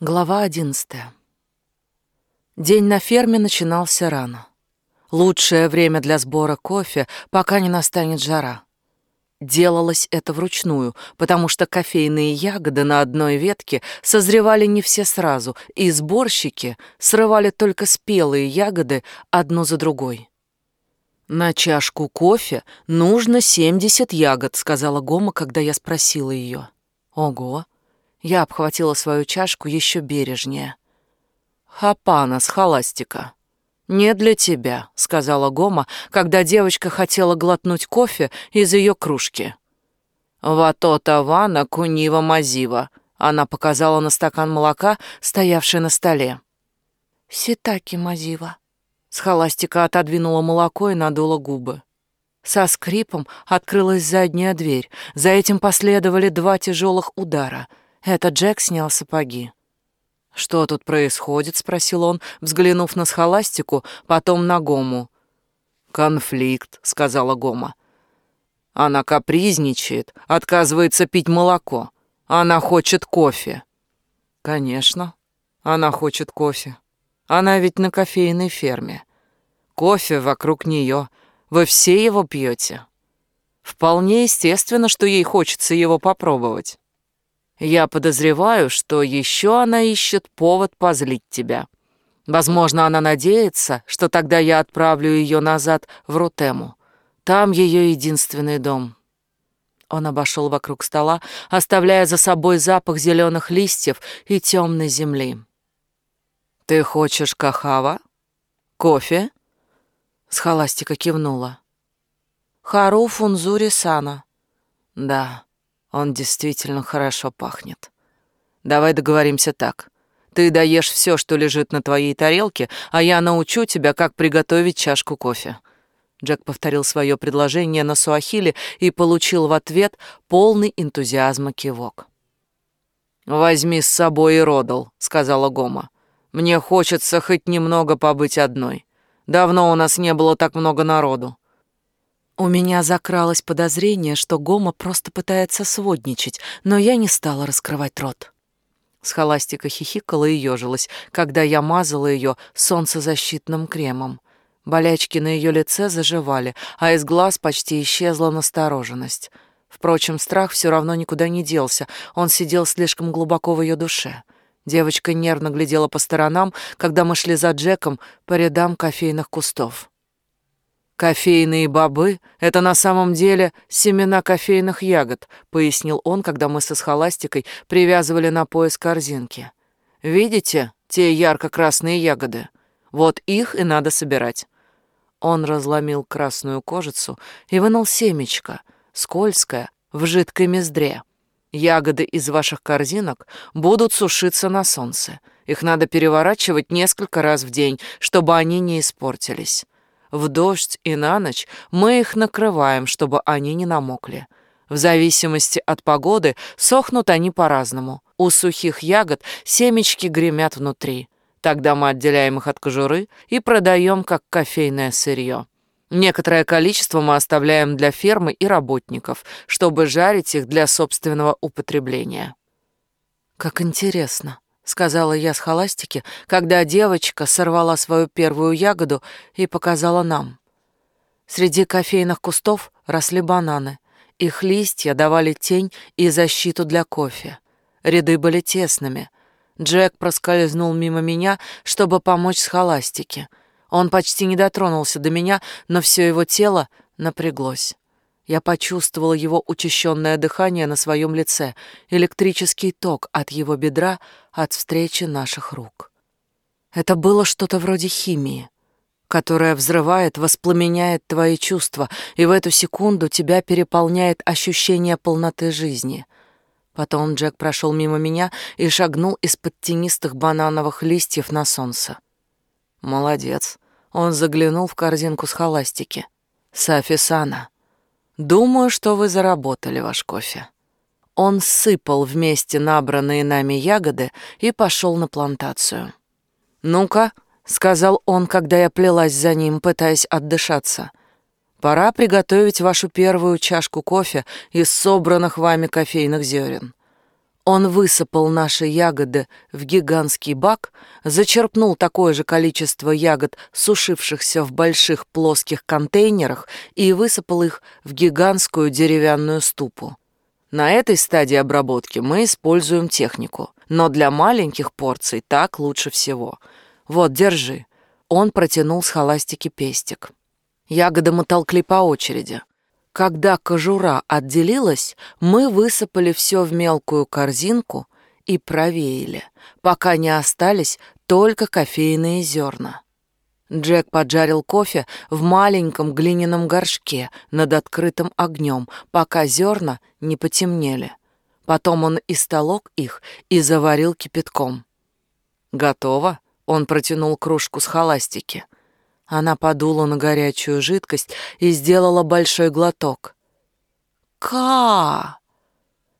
Глава одиннадцатая. День на ферме начинался рано. Лучшее время для сбора кофе, пока не настанет жара. Делалось это вручную, потому что кофейные ягоды на одной ветке созревали не все сразу, и сборщики срывали только спелые ягоды одну за другой. «На чашку кофе нужно семьдесят ягод», — сказала Гома, когда я спросила ее. «Ого!» Я обхватила свою чашку еще бережнее. «Хапана с холастика». «Не для тебя», — сказала Гома, когда девочка хотела глотнуть кофе из ее кружки. «Вато тавана кунива мазива», — она показала на стакан молока, стоявший на столе. «Ситаки мазива». Схоластика отодвинула молоко и надула губы. Со скрипом открылась задняя дверь. За этим последовали два тяжелых удара. Это Джек снял сапоги. «Что тут происходит?» — спросил он, взглянув на схоластику, потом на Гому. «Конфликт», — сказала Гома. «Она капризничает, отказывается пить молоко. Она хочет кофе». «Конечно, она хочет кофе. Она ведь на кофейной ферме. Кофе вокруг нее. Вы все его пьете. Вполне естественно, что ей хочется его попробовать». Я подозреваю, что еще она ищет повод позлить тебя. Возможно, она надеется, что тогда я отправлю ее назад в Рутему. Там ее единственный дом. Он обошел вокруг стола, оставляя за собой запах зеленых листьев и темной земли. «Ты хочешь кахава? Кофе?» Схоластика кивнула. «Хару фунзури сана». «Да, он действительно хорошо пахнет. Давай договоримся так. Ты доешь все, что лежит на твоей тарелке, а я научу тебя, как приготовить чашку кофе. Джек повторил свое предложение на суахили и получил в ответ полный энтузиазма кивок. «Возьми с собой и Родал», — сказала Гома. «Мне хочется хоть немного побыть одной. Давно у нас не было так много народу. У меня закралось подозрение, что Гома просто пытается сводничать, но я не стала раскрывать рот. Схоластика хихикала и ежилась, когда я мазала ее солнцезащитным кремом. Болячки на ее лице заживали, а из глаз почти исчезла настороженность. Впрочем, страх все равно никуда не делся, он сидел слишком глубоко в ее душе. Девочка нервно глядела по сторонам, когда мы шли за Джеком по рядам кофейных кустов. «Кофейные бобы — это на самом деле семена кофейных ягод», — пояснил он, когда мы со схоластикой привязывали на пояс корзинки. «Видите те ярко-красные ягоды? Вот их и надо собирать». Он разломил красную кожицу и вынул семечко, скользкое, в жидкой мездре. Ягоды из ваших корзинок будут сушиться на солнце. Их надо переворачивать несколько раз в день, чтобы они не испортились. В дождь и на ночь мы их накрываем, чтобы они не намокли. В зависимости от погоды сохнут они по-разному. У сухих ягод семечки гремят внутри. Тогда мы отделяем их от кожуры и продаем как кофейное сырье. Некоторое количество мы оставляем для фермы и работников, чтобы жарить их для собственного употребления. Как интересно. — сказала я с холастики, когда девочка сорвала свою первую ягоду и показала нам. Среди кофейных кустов росли бананы. Их листья давали тень и защиту для кофе. Ряды были тесными. Джек проскользнул мимо меня, чтобы помочь с холастики. Он почти не дотронулся до меня, но все его тело напряглось. Я почувствовала его учащенное дыхание на своем лице, электрический ток от его бедра от встречи наших рук. Это было что-то вроде химии, которая взрывает, воспламеняет твои чувства, и в эту секунду тебя переполняет ощущение полноты жизни. Потом Джек прошел мимо меня и шагнул из-под тенистых банановых листьев на солнце. Молодец. Он заглянул в корзинку с холастики. Сафисана. Думаю, что вы заработали ваш кофе. Он сыпал вместе набранные нами ягоды и пошел на плантацию. «Ну-ка», — сказал он, когда я плелась за ним, пытаясь отдышаться, «пора приготовить вашу первую чашку кофе из собранных вами кофейных зерен». Он высыпал наши ягоды в гигантский бак, зачерпнул такое же количество ягод, сушившихся в больших плоских контейнерах, и высыпал их в гигантскую деревянную ступу. На этой стадии обработки мы используем технику, но для маленьких порций так лучше всего. Вот, держи. Он протянул с холастики пестик. Ягоды мы толкли по очереди. Когда кожура отделилась, мы высыпали все в мелкую корзинку и провеяли, пока не остались только кофейные зерна. Джек поджарил кофе в маленьком глиняном горшке над открытым огнем, пока зерна не потемнели. Потом он истолок их и заварил кипятком. «Готово?» — он протянул кружку с холастики. Она подула на горячую жидкость и сделала большой глоток. «Ка!»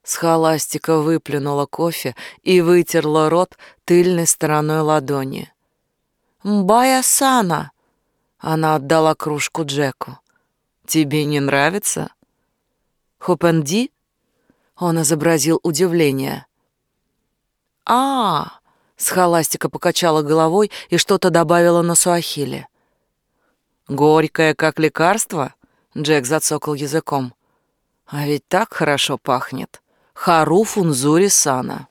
Схоластика выплюнула кофе и вытерла рот тыльной стороной ладони. «Мбая-сана!» Она отдала кружку Джеку. «Тебе не нравится?» «Хупенди?» Он изобразил удивление. «А!» Схоластика покачала головой и что-то добавила на суахиле. Горькое, как лекарство? Джек зацокал языком. А ведь так хорошо пахнет. Хару фунзури сана.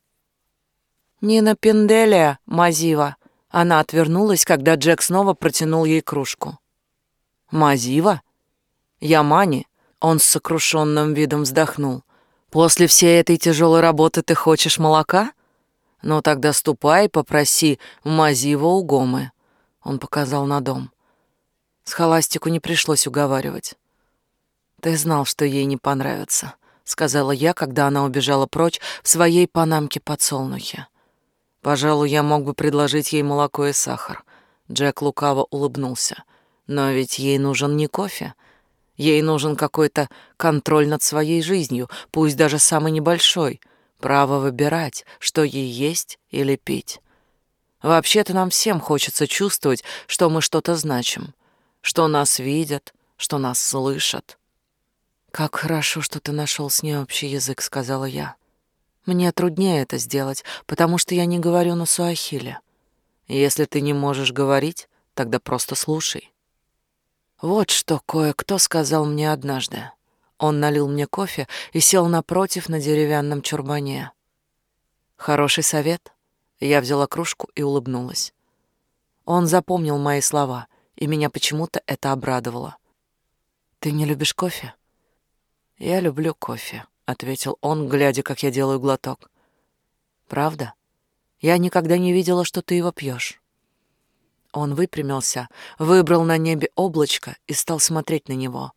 Нина Пенделия, Мазива. Она отвернулась, когда Джек снова протянул ей кружку. Мазива? Ямани? Он с сокрушенным видом вздохнул. После всей этой тяжелой работы ты хочешь молока? Ну тогда ступай, попроси Мазива у Гомы. Он показал на дом. Схоластику не пришлось уговаривать. «Ты знал, что ей не понравится», — сказала я, когда она убежала прочь в своей панамке подсолнухи. «Пожалуй, я мог бы предложить ей молоко и сахар». Джек лукаво улыбнулся. «Но ведь ей нужен не кофе. Ей нужен какой-то контроль над своей жизнью, пусть даже самый небольшой. Право выбирать, что ей есть или пить. Вообще-то нам всем хочется чувствовать, что мы что-то значим что нас видят, что нас слышат. «Как хорошо, что ты нашел с ней общий язык», — сказала я. «Мне труднее это сделать, потому что я не говорю на суахиле. Если ты не можешь говорить, тогда просто слушай». Вот что кое-кто сказал мне однажды. Он налил мне кофе и сел напротив на деревянном чурбане. «Хороший совет?» Я взяла кружку и улыбнулась. Он запомнил мои слова и меня почему-то это обрадовало. «Ты не любишь кофе?» «Я люблю кофе», — ответил он, глядя, как я делаю глоток. «Правда? Я никогда не видела, что ты его пьешь». Он выпрямился, выбрал на небе облачко и стал смотреть на него.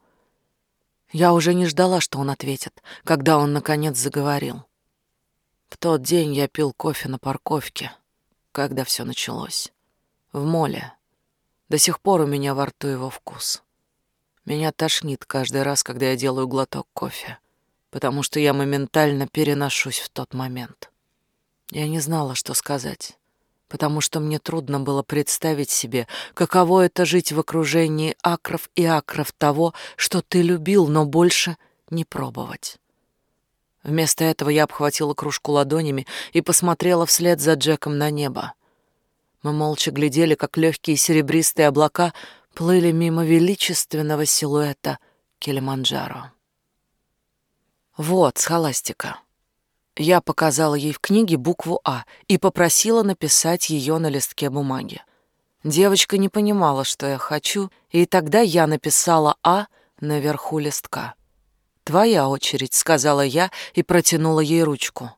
Я уже не ждала, что он ответит, когда он, наконец, заговорил. В тот день я пил кофе на парковке, когда все началось. В моле, до сих пор у меня во рту его вкус. Меня тошнит каждый раз, когда я делаю глоток кофе, потому что я моментально переношусь в тот момент. Я не знала, что сказать, потому что мне трудно было представить себе, каково это жить в окружении акров и акров того, что ты любил, но больше не пробовать. Вместо этого я обхватила кружку ладонями и посмотрела вслед за Джеком на небо. Мы молча глядели, как легкие серебристые облака плыли мимо величественного силуэта Килиманджаро. Вот, схоластика. Я показала ей в книге букву «А» и попросила написать ее на листке бумаги. Девочка не понимала, что я хочу, и тогда я написала «А» наверху листка. «Твоя очередь», — сказала я и протянула ей ручку.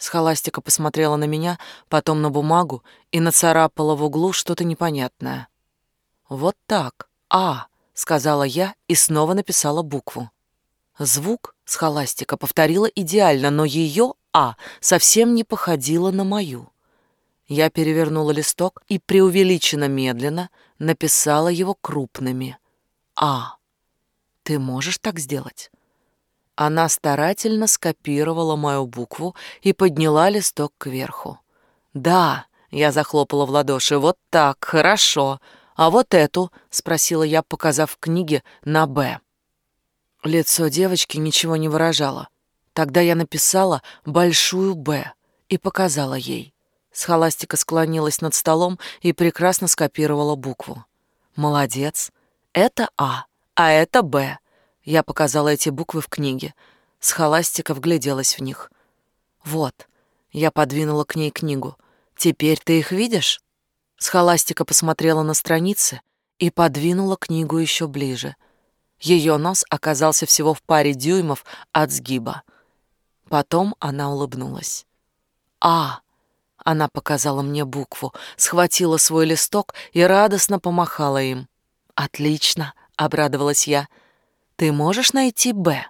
Схоластика посмотрела на меня, потом на бумагу и нацарапала в углу что-то непонятное. «Вот так, А», — сказала я и снова написала букву. Звук схоластика повторила идеально, но ее «А» совсем не походила на мою. Я перевернула листок и преувеличенно медленно написала его крупными. «А». «Ты можешь так сделать?» Она старательно скопировала мою букву и подняла листок кверху. «Да», — я захлопала в ладоши, — «вот так, хорошо. А вот эту?» — спросила я, показав книги на «Б». Лицо девочки ничего не выражало. Тогда я написала большую «Б» и показала ей. Схоластика склонилась над столом и прекрасно скопировала букву. «Молодец. Это А, а это Б». Я показала эти буквы в книге. Схоластика вгляделась в них. «Вот». Я подвинула к ней книгу. «Теперь ты их видишь?» Схоластика посмотрела на страницы и подвинула книгу еще ближе. Ее нос оказался всего в паре дюймов от сгиба. Потом она улыбнулась. «А!» Она показала мне букву, схватила свой листок и радостно помахала им. «Отлично!» — обрадовалась я. «Ты можешь найти «Б»?»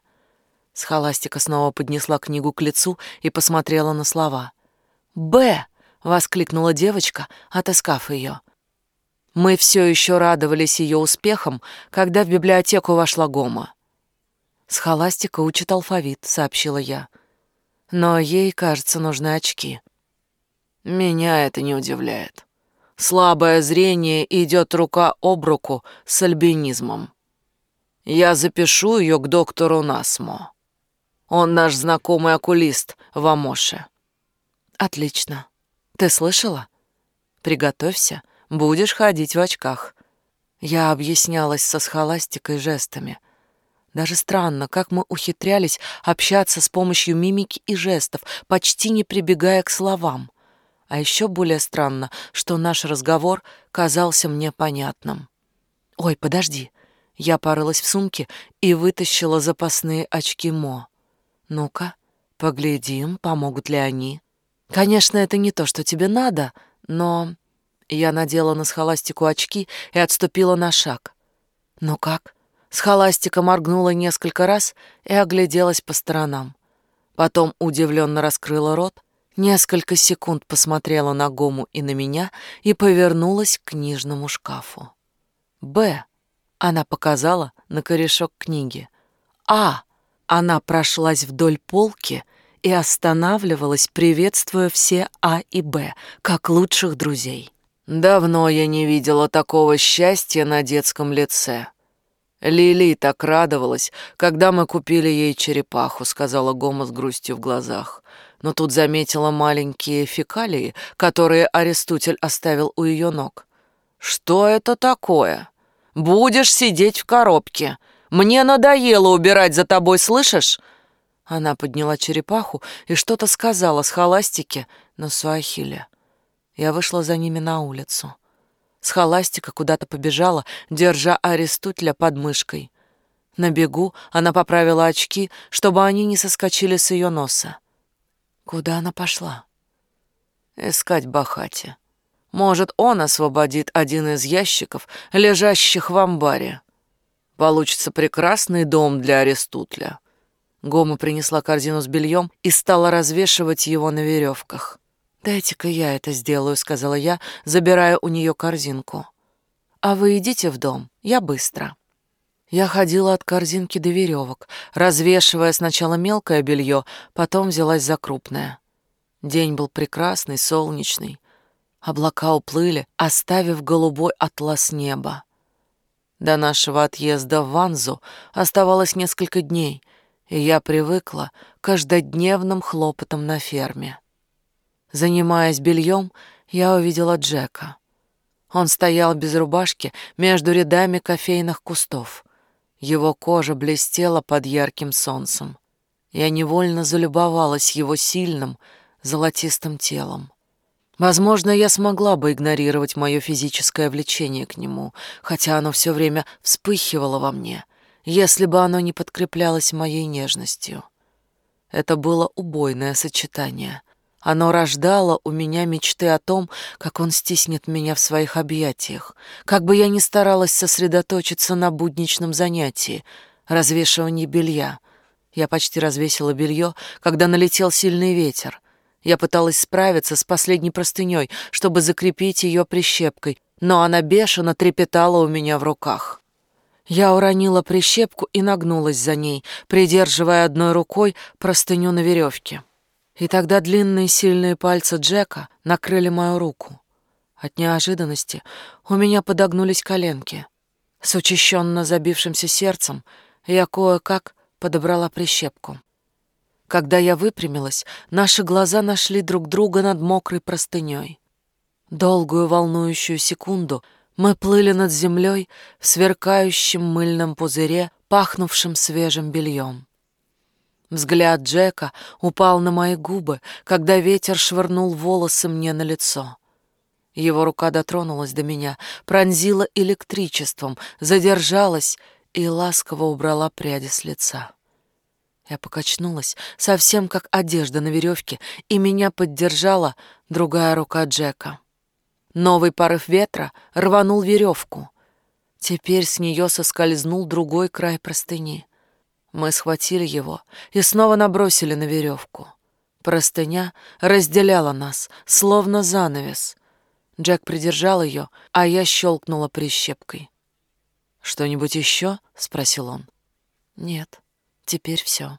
Схоластика снова поднесла книгу к лицу и посмотрела на слова. «Б!» — воскликнула девочка, отыскав ее. Мы все еще радовались ее успехам, когда в библиотеку вошла Гома. «Схоластика учит алфавит», — сообщила я но ей, кажется, нужны очки. Меня это не удивляет. Слабое зрение идет рука об руку с альбинизмом. Я запишу ее к доктору Насмо. Он наш знакомый окулист в Амоше. Отлично. Ты слышала? Приготовься, будешь ходить в очках. Я объяснялась со схоластикой жестами — даже странно, как мы ухитрялись общаться с помощью мимики и жестов, почти не прибегая к словам. А еще более странно, что наш разговор казался мне понятным. «Ой, подожди!» Я порылась в сумке и вытащила запасные очки Мо. «Ну-ка, поглядим, помогут ли они». «Конечно, это не то, что тебе надо, но...» Я надела на схоластику очки и отступила на шаг. «Ну как?» Схоластика моргнула несколько раз и огляделась по сторонам. Потом удивленно раскрыла рот, несколько секунд посмотрела на Гому и на меня и повернулась к книжному шкафу. «Б» — она показала на корешок книги. «А» — она прошлась вдоль полки и останавливалась, приветствуя все А и Б, как лучших друзей. Давно я не видела такого счастья на детском лице. Лили так радовалась, когда мы купили ей черепаху, сказала Гома с грустью в глазах. Но тут заметила маленькие фекалии, которые Аристотель оставил у ее ног. Что это такое? Будешь сидеть в коробке. Мне надоело убирать за тобой, слышишь? Она подняла черепаху и что-то сказала с холастики на суахиле. Я вышла за ними на улицу. Схоластика куда-то побежала, держа Аристутля под мышкой. На бегу она поправила очки, чтобы они не соскочили с ее носа. Куда она пошла? Искать Бахати. Может, он освободит один из ящиков, лежащих в амбаре. Получится прекрасный дом для Аристутля. Гома принесла корзину с бельем и стала развешивать его на веревках. «Дайте-ка я это сделаю», — сказала я, забирая у нее корзинку. «А вы идите в дом, я быстро». Я ходила от корзинки до веревок, развешивая сначала мелкое белье, потом взялась за крупное. День был прекрасный, солнечный. Облака уплыли, оставив голубой атлас неба. До нашего отъезда в Ванзу оставалось несколько дней, и я привыкла к каждодневным хлопотам на ферме. Занимаясь бельем, я увидела Джека. Он стоял без рубашки между рядами кофейных кустов. Его кожа блестела под ярким солнцем. Я невольно залюбовалась его сильным, золотистым телом. Возможно, я смогла бы игнорировать мое физическое влечение к нему, хотя оно все время вспыхивало во мне, если бы оно не подкреплялось моей нежностью. Это было убойное сочетание — оно рождало у меня мечты о том, как он стиснет меня в своих объятиях, как бы я ни старалась сосредоточиться на будничном занятии — развешивании белья. Я почти развесила белье, когда налетел сильный ветер. Я пыталась справиться с последней простыней, чтобы закрепить ее прищепкой, но она бешено трепетала у меня в руках. Я уронила прищепку и нагнулась за ней, придерживая одной рукой простыню на веревке. И тогда длинные сильные пальцы Джека накрыли мою руку. От неожиданности у меня подогнулись коленки. С учащенно забившимся сердцем я кое-как подобрала прищепку. Когда я выпрямилась, наши глаза нашли друг друга над мокрой простыней. Долгую волнующую секунду мы плыли над землей в сверкающем мыльном пузыре, пахнувшем свежим бельем. Взгляд Джека упал на мои губы, когда ветер швырнул волосы мне на лицо. Его рука дотронулась до меня, пронзила электричеством, задержалась и ласково убрала пряди с лица. Я покачнулась, совсем как одежда на веревке, и меня поддержала другая рука Джека. Новый порыв ветра рванул веревку. Теперь с нее соскользнул другой край простыни. Мы схватили его и снова набросили на веревку. Простыня разделяла нас, словно занавес. Джек придержал ее, а я щелкнула прищепкой. «Что-нибудь еще?» — спросил он. «Нет, теперь все».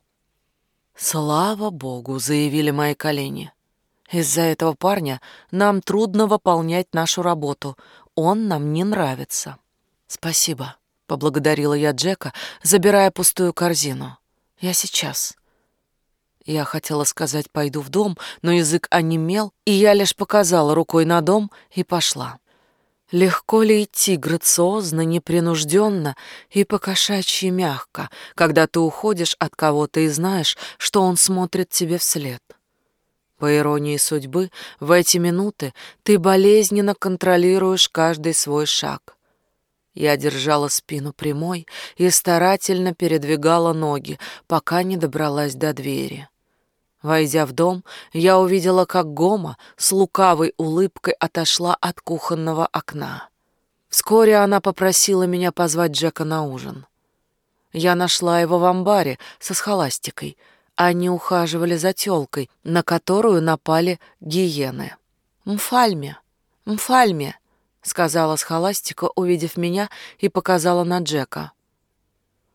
«Слава богу!» — заявили мои колени. «Из-за этого парня нам трудно выполнять нашу работу. Он нам не нравится». «Спасибо», — поблагодарила я Джека, забирая пустую корзину. «Я сейчас». Я хотела сказать «пойду в дом», но язык онемел, и я лишь показала рукой на дом и пошла. Легко ли идти грациозно, непринужденно и покошачьи мягко, когда ты уходишь от кого-то и знаешь, что он смотрит тебе вслед? По иронии судьбы, в эти минуты ты болезненно контролируешь каждый свой шаг. Я держала спину прямой и старательно передвигала ноги, пока не добралась до двери. Войдя в дом, я увидела, как Гома с лукавой улыбкой отошла от кухонного окна. Вскоре она попросила меня позвать Джека на ужин. Я нашла его в амбаре со схоластикой. Они ухаживали за тёлкой, на которую напали гиены. «Мфальме! Мфальме!» — сказала схоластика, увидев меня, и показала на Джека.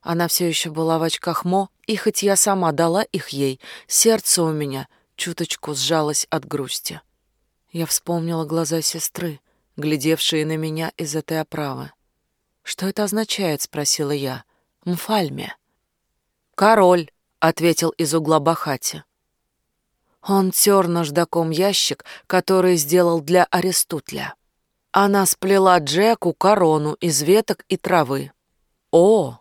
Она все еще была в очках Мо, и хоть я сама дала их ей, сердце у меня чуточку сжалось от грусти. Я вспомнила глаза сестры, глядевшие на меня из этой оправы. «Что это означает?» — спросила я. «Мфальме». «Король», — ответил из угла Бахати. Он тер наждаком ящик, который сделал для Аристутля. Она сплела Джеку корону из веток и травы. «О!»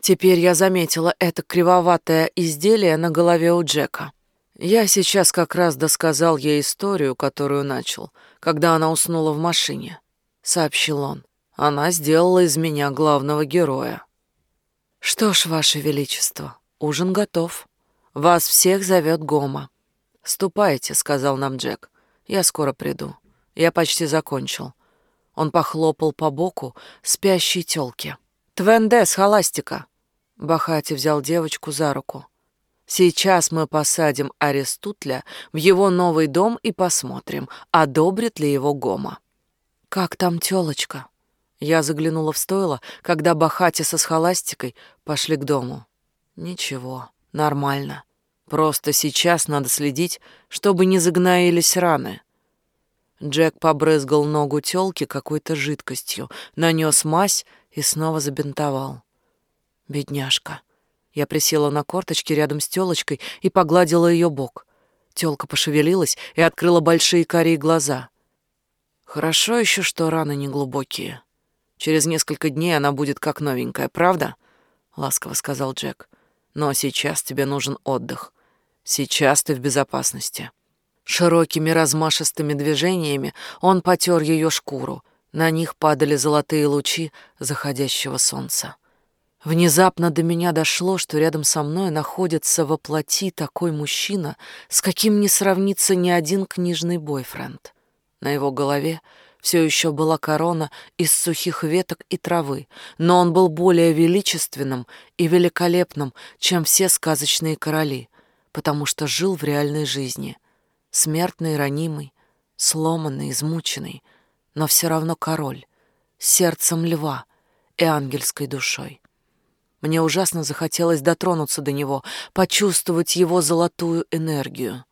Теперь я заметила это кривоватое изделие на голове у Джека. Я сейчас как раз досказал ей историю, которую начал, когда она уснула в машине, сообщил он. Она сделала из меня главного героя. Что ж, ваше величество, ужин готов. Вас всех зовет Гома. Ступайте, сказал нам Джек. Я скоро приду. Я почти закончил. Он похлопал по боку спящей тёлки. «Твенде с холастика!» Бахати взял девочку за руку. «Сейчас мы посадим Аристутля в его новый дом и посмотрим, одобрит ли его Гома». «Как там тёлочка?» Я заглянула в стойло, когда Бахати со схоластикой пошли к дому. «Ничего, нормально. Просто сейчас надо следить, чтобы не загноились раны». Джек побрызгал ногу тёлки какой-то жидкостью, нанес мазь и снова забинтовал. Бедняжка. Я присела на корточки рядом с тёлочкой и погладила её бок. Тёлка пошевелилась и открыла большие карие глаза. Хорошо ещё, что раны не глубокие. Через несколько дней она будет как новенькая, правда? ласково сказал Джек. Но сейчас тебе нужен отдых. Сейчас ты в безопасности. Широкими размашистыми движениями он потер ее шкуру. На них падали золотые лучи заходящего солнца. Внезапно до меня дошло, что рядом со мной находится во плоти такой мужчина, с каким не сравнится ни один книжный бойфренд. На его голове все еще была корона из сухих веток и травы, но он был более величественным и великолепным, чем все сказочные короли, потому что жил в реальной жизни — смертный, ранимый, сломанный, измученный, но все равно король, сердцем льва и ангельской душой. Мне ужасно захотелось дотронуться до него, почувствовать его золотую энергию.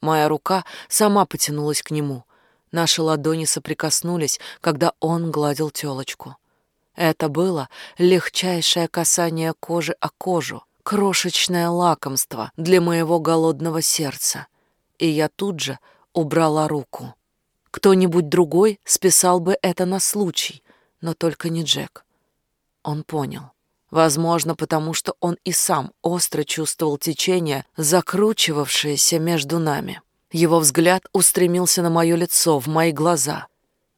Моя рука сама потянулась к нему. Наши ладони соприкоснулись, когда он гладил тёлочку. Это было легчайшее касание кожи о кожу, крошечное лакомство для моего голодного сердца. И я тут же убрала руку. Кто-нибудь другой списал бы это на случай, но только не Джек. Он понял. Возможно, потому что он и сам остро чувствовал течение, закручивавшееся между нами. Его взгляд устремился на мое лицо, в мои глаза.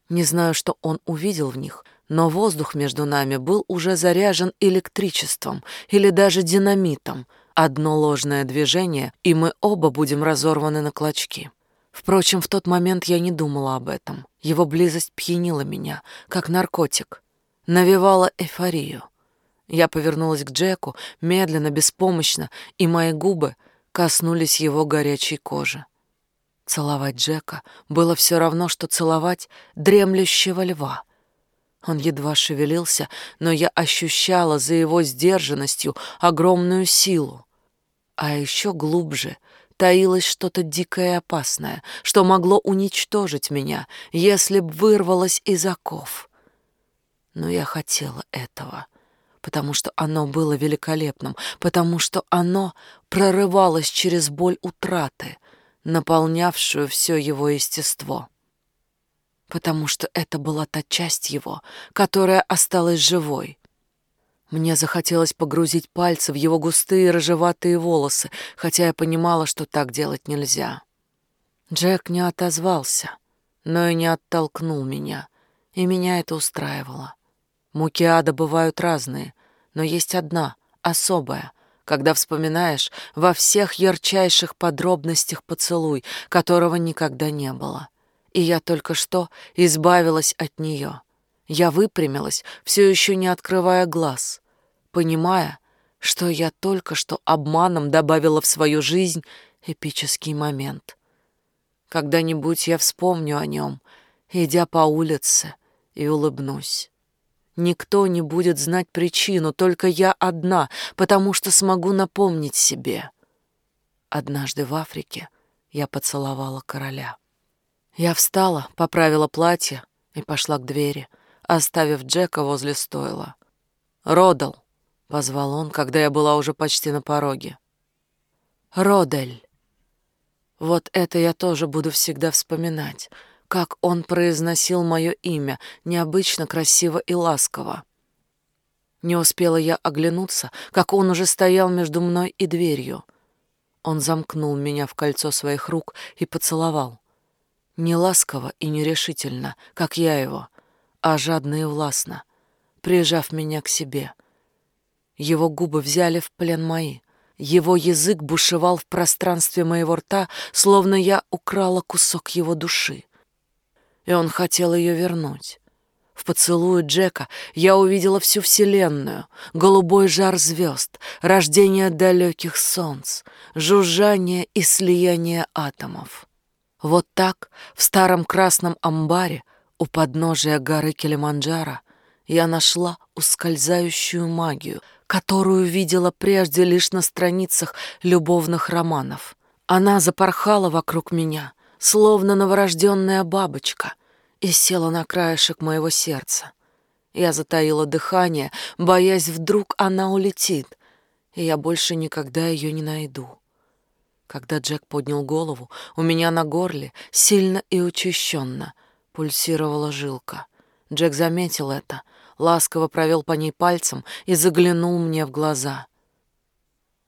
Не знаю, что он увидел в них, но воздух между нами был уже заряжен электричеством или даже динамитом. Одно ложное движение, и мы оба будем разорваны на клочки. Впрочем, в тот момент я не думала об этом. Его близость пьянила меня, как наркотик, навевала эйфорию. Я повернулась к Джеку, медленно, беспомощно, и мои губы коснулись его горячей кожи. Целовать Джека было все равно, что целовать дремлющего льва. Он едва шевелился, но я ощущала за его сдержанностью огромную силу. А еще глубже таилось что-то дикое и опасное, что могло уничтожить меня, если б вырвалось из оков. Но я хотела этого — потому что оно было великолепным, потому что оно прорывалось через боль утраты, наполнявшую все его естество. Потому что это была та часть его, которая осталась живой. Мне захотелось погрузить пальцы в его густые рыжеватые волосы, хотя я понимала, что так делать нельзя. Джек не отозвался, но и не оттолкнул меня, и меня это устраивало. Муки ада бывают разные, но есть одна, особая, когда вспоминаешь во всех ярчайших подробностях поцелуй, которого никогда не было. И я только что избавилась от нее. Я выпрямилась, все еще не открывая глаз, понимая, что я только что обманом добавила в свою жизнь эпический момент. Когда-нибудь я вспомню о нем, идя по улице, и улыбнусь. Никто не будет знать причину, только я одна, потому что смогу напомнить себе. Однажды в Африке я поцеловала короля. Я встала, поправила платье и пошла к двери, оставив Джека возле стойла. «Родал!» — позвал он, когда я была уже почти на пороге. «Родель!» Вот это я тоже буду всегда вспоминать — как он произносил мое имя, необычно красиво и ласково. Не успела я оглянуться, как он уже стоял между мной и дверью. Он замкнул меня в кольцо своих рук и поцеловал. Не ласково и нерешительно, как я его, а жадно и властно, прижав меня к себе. Его губы взяли в плен мои. Его язык бушевал в пространстве моего рта, словно я украла кусок его души и он хотел ее вернуть. В поцелуе Джека я увидела всю Вселенную, голубой жар звезд, рождение далеких солнц, жужжание и слияние атомов. Вот так, в старом красном амбаре у подножия горы Килиманджаро, я нашла ускользающую магию, которую видела прежде лишь на страницах любовных романов. Она запорхала вокруг меня, словно новорожденная бабочка, и села на краешек моего сердца. Я затаила дыхание, боясь, вдруг она улетит, и я больше никогда ее не найду. Когда Джек поднял голову, у меня на горле сильно и учащенно пульсировала жилка. Джек заметил это, ласково провел по ней пальцем и заглянул мне в глаза.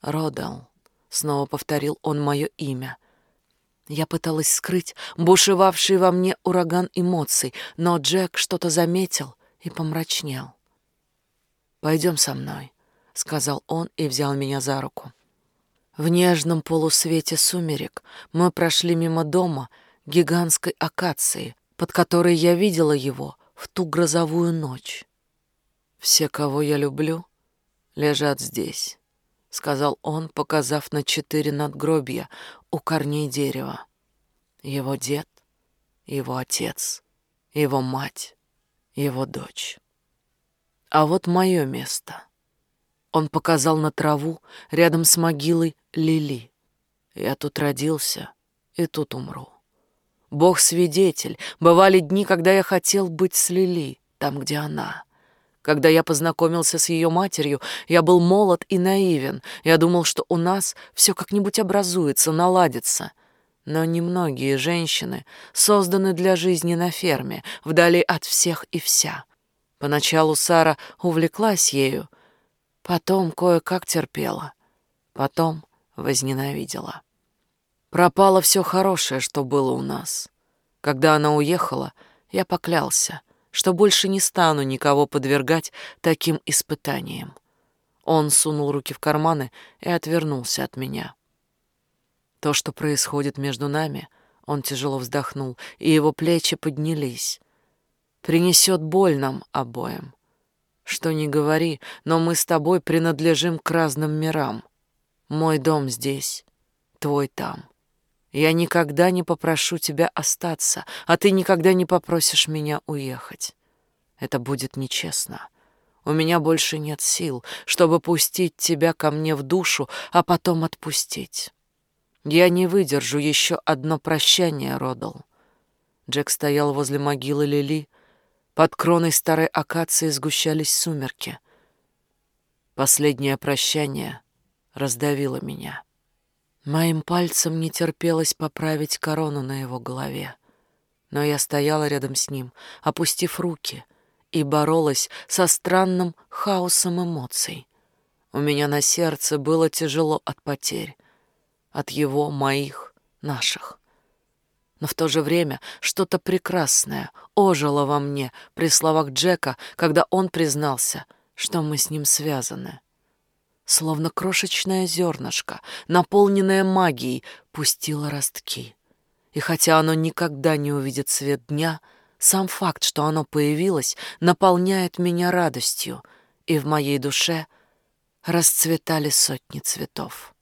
«Родал», — снова повторил он мое имя, я пыталась скрыть бушевавший во мне ураган эмоций, но Джек что-то заметил и помрачнел. «Пойдем со мной», — сказал он и взял меня за руку. В нежном полусвете сумерек мы прошли мимо дома гигантской акации, под которой я видела его в ту грозовую ночь. «Все, кого я люблю, лежат здесь» сказал он, показав на четыре надгробья у корней дерева. Его дед, его отец, его мать, его дочь. А вот мое место. Он показал на траву рядом с могилой Лили. Я тут родился и тут умру. Бог свидетель, бывали дни, когда я хотел быть с Лили, там, где она. Когда я познакомился с ее матерью, я был молод и наивен. Я думал, что у нас все как-нибудь образуется, наладится. Но немногие женщины созданы для жизни на ферме, вдали от всех и вся. Поначалу Сара увлеклась ею, потом кое-как терпела, потом возненавидела. Пропало все хорошее, что было у нас. Когда она уехала, я поклялся — что больше не стану никого подвергать таким испытаниям. Он сунул руки в карманы и отвернулся от меня. То, что происходит между нами, он тяжело вздохнул, и его плечи поднялись. Принесет боль нам обоим. Что ни говори, но мы с тобой принадлежим к разным мирам. Мой дом здесь, твой там. Я никогда не попрошу тебя остаться, а ты никогда не попросишь меня уехать. Это будет нечестно. У меня больше нет сил, чтобы пустить тебя ко мне в душу, а потом отпустить. Я не выдержу еще одно прощание, Родал. Джек стоял возле могилы Лили. Под кроной старой акации сгущались сумерки. Последнее прощание раздавило меня. Моим пальцем не терпелось поправить корону на его голове. Но я стояла рядом с ним, опустив руки, и боролась со странным хаосом эмоций. У меня на сердце было тяжело от потерь. От его, моих, наших. Но в то же время что-то прекрасное ожило во мне при словах Джека, когда он признался, что мы с ним связаны словно крошечное зернышко, наполненное магией, пустило ростки. И хотя оно никогда не увидит свет дня, сам факт, что оно появилось, наполняет меня радостью, и в моей душе расцветали сотни цветов.